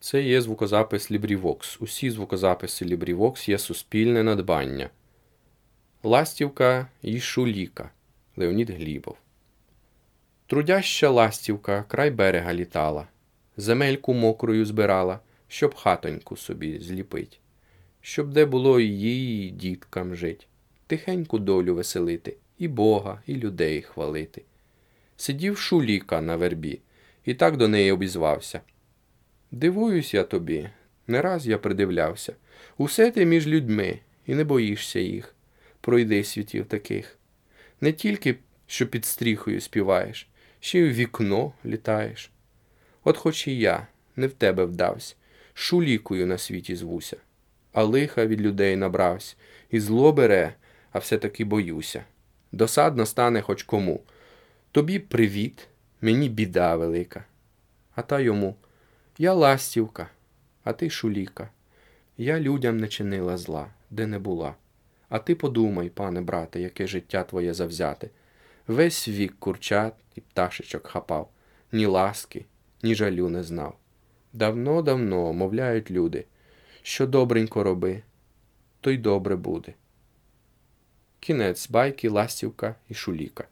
Це є звукозапис LibriVox. Усі звукозаписи LibriVox є суспільне надбання. Ластівка і Шуліка Леонід Глібов. Трудяща ластівка край берега літала, земельку мокрою збирала, щоб хатоньку собі зліпить, щоб де було і і діткам жить, тихеньку долю веселити, і Бога, і людей хвалити. Сидів шуліка на вербі і так до неї обізвався. Дивуюсь я тобі, не раз я придивлявся. Усе ти між людьми, і не боїшся їх. Пройди світів таких. Не тільки що під стріхою співаєш, ще й в вікно літаєш. От хоч і я не в тебе вдавсь, шулікою на світі звуся, а лиха від людей набравсь, і зло бере, а все-таки боюся. Досадно стане хоч кому. Тобі привіт, мені біда велика. А та йому я ластівка, а ти шуліка. Я людям не чинила зла, де не була. А ти подумай, пане брате, яке життя твоє завзяте. Весь вік курчат і пташечок хапав, ні ласки, ні жалю не знав. Давно-давно мовляють люди, що добренько роби, то й добре буде. Кінець байки, ластівка і шуліка.